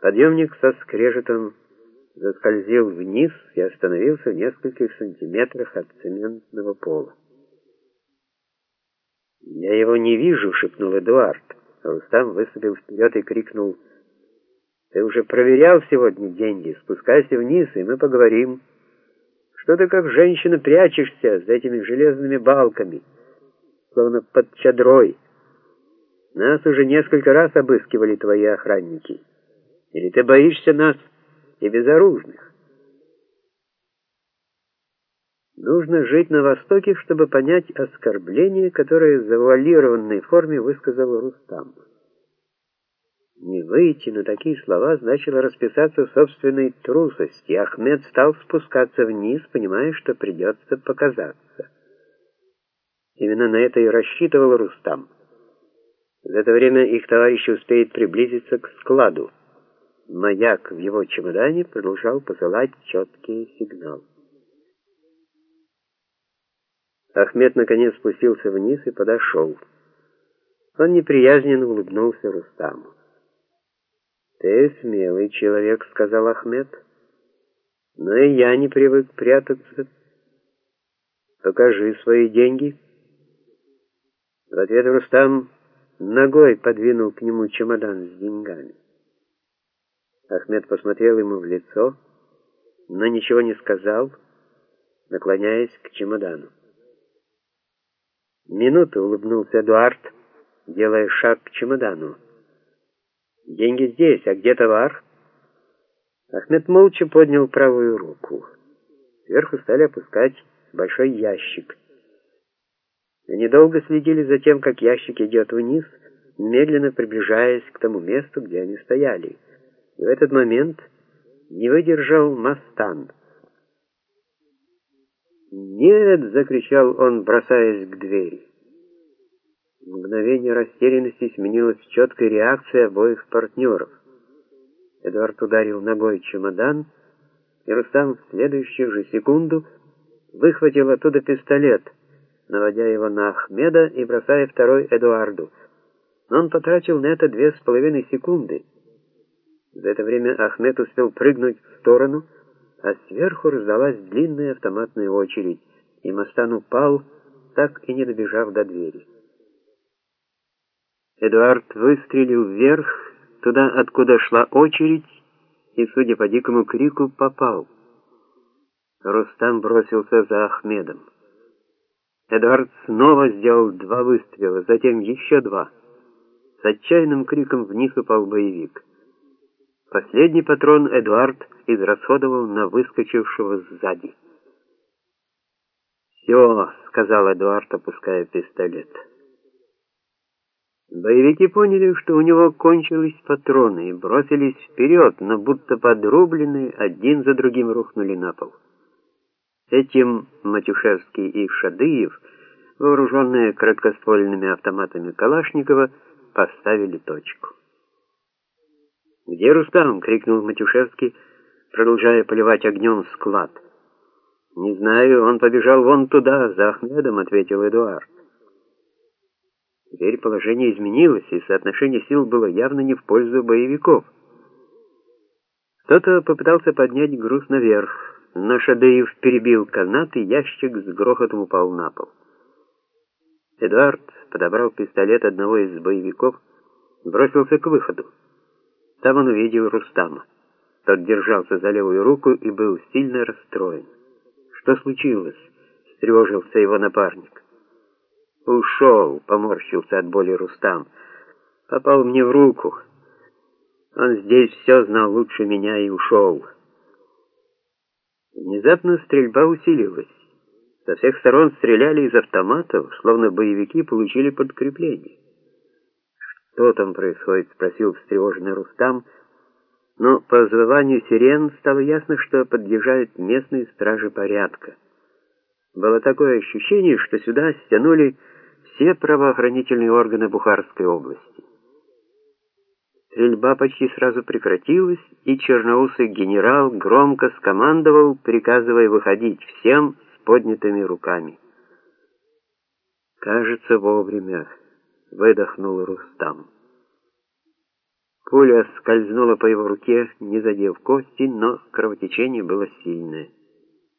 Подъемник со скрежетом заскользил вниз и остановился в нескольких сантиметрах от цементного пола. «Я его не вижу», — шепнул Эдуард. Рустам выступил вперед и крикнул, «Ты уже проверял сегодня деньги? Спускайся вниз, и мы поговорим. Что ты как женщина прячешься за этими железными балками, словно под чадрой? Нас уже несколько раз обыскивали твои охранники». Или ты боишься нас и безоружных? Нужно жить на Востоке, чтобы понять оскорбление, которое в завуалированной форме высказал Рустам. Не выйти на такие слова значило расписаться в собственной трусости. Ахмед стал спускаться вниз, понимая, что придется показаться. Именно на это и рассчитывал Рустам. За это время их товарищ успеет приблизиться к складу. Маяк в его чемодане продолжал посылать четкие сигналы. Ахмед наконец спустился вниз и подошел. Он неприязненно улыбнулся Рустаму. «Ты смелый человек», — сказал Ахмед. «Но и я не привык прятаться. Покажи свои деньги». В ответ Рустам ногой подвинул к нему чемодан с деньгами. Ахмед посмотрел ему в лицо, но ничего не сказал, наклоняясь к чемодану. Минуту улыбнулся Эдуард, делая шаг к чемодану. «Деньги здесь, а где товар?» Ахмед молча поднял правую руку. Сверху стали опускать большой ящик. Они долго следили за тем, как ящик идет вниз, медленно приближаясь к тому месту, где они стояли. И в этот момент не выдержал Мастан. «Нет!» — закричал он, бросаясь к двери. Мгновение растерянности сменилось четкой реакцией обоих партнеров. Эдуард ударил ногой чемодан, и Рустам в следующую же секунду выхватил оттуда пистолет, наводя его на Ахмеда и бросая второй Эдуарду. Но он потратил на это две с половиной секунды — за это время Ахмед успел прыгнуть в сторону, а сверху раздалась длинная автоматная очередь, и Мастан упал, так и не добежав до двери. Эдуард выстрелил вверх, туда, откуда шла очередь, и, судя по дикому крику, попал. Рустам бросился за Ахмедом. Эдуард снова сделал два выстрела, затем еще два. С отчаянным криком вниз упал боевик. Последний патрон Эдуард израсходовал на выскочившего сзади. «Все», — сказал Эдуард, опуская пистолет. Боевики поняли, что у него кончились патроны, и бросились вперед, но будто подрубленные, один за другим рухнули на пол. Этим Матюшевский и Шадыев, вооруженные краткоствольными автоматами Калашникова, поставили точку. «Где Рустам?» — крикнул Матюшевский, продолжая поливать огнем склад. «Не знаю, он побежал вон туда, за Ахмедом», — ответил Эдуард. Теперь положение изменилось, и соотношение сил было явно не в пользу боевиков. Кто-то попытался поднять груз наверх, но Шадеев перебил канат, и ящик с грохотом упал на пол. Эдуард подобрал пистолет одного из боевиков, бросился к выходу. Там он увидел Рустама. Тот держался за левую руку и был сильно расстроен. «Что случилось?» — встревожился его напарник. «Ушел», — поморщился от боли Рустам. «Попал мне в руку. Он здесь все знал лучше меня и ушел». Внезапно стрельба усилилась. Со всех сторон стреляли из автоматов, словно боевики получили подкрепление. «Что там происходит?» — спросил встревоженный Рустам. Но по звыванию сирен стало ясно, что подъезжают местные стражи порядка. Было такое ощущение, что сюда стянули все правоохранительные органы Бухарской области. Стрельба почти сразу прекратилась, и черноусый генерал громко скомандовал, приказывая выходить всем с поднятыми руками. «Кажется, вовремя» выдохнул Рустам. Пуля скользнула по его руке, не задев кости, но кровотечение было сильное.